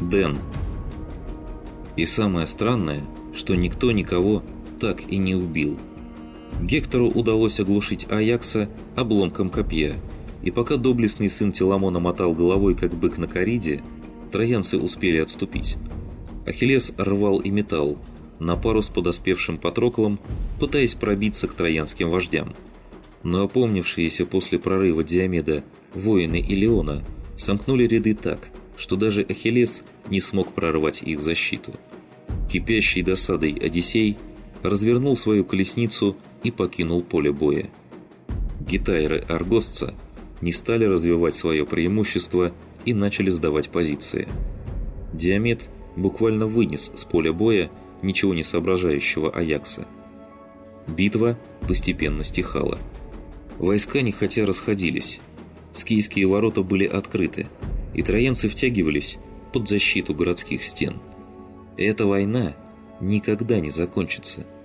Дэн. И самое странное, что никто никого так и не убил. Гектору удалось оглушить Аякса обломком копья, и пока доблестный сын Теламона мотал головой, как бык на кориде, троянцы успели отступить. Ахиллес рвал и металл, на пару с подоспевшим Патроклом, пытаясь пробиться к троянским вождям. Но опомнившиеся после прорыва Диомеда воины Илеона сомкнули ряды так, что даже Ахиллес не смог прорвать их защиту. Кипящий досадой Одиссей развернул свою колесницу и покинул поле боя. Гитайры Аргостца не стали развивать свое преимущество и начали сдавать позиции. Диамет буквально вынес с поля боя ничего не соображающего Аякса. Битва постепенно стихала. Войска нехотя расходились. Скийские ворота были открыты, и троянцы втягивались под защиту городских стен. Эта война никогда не закончится –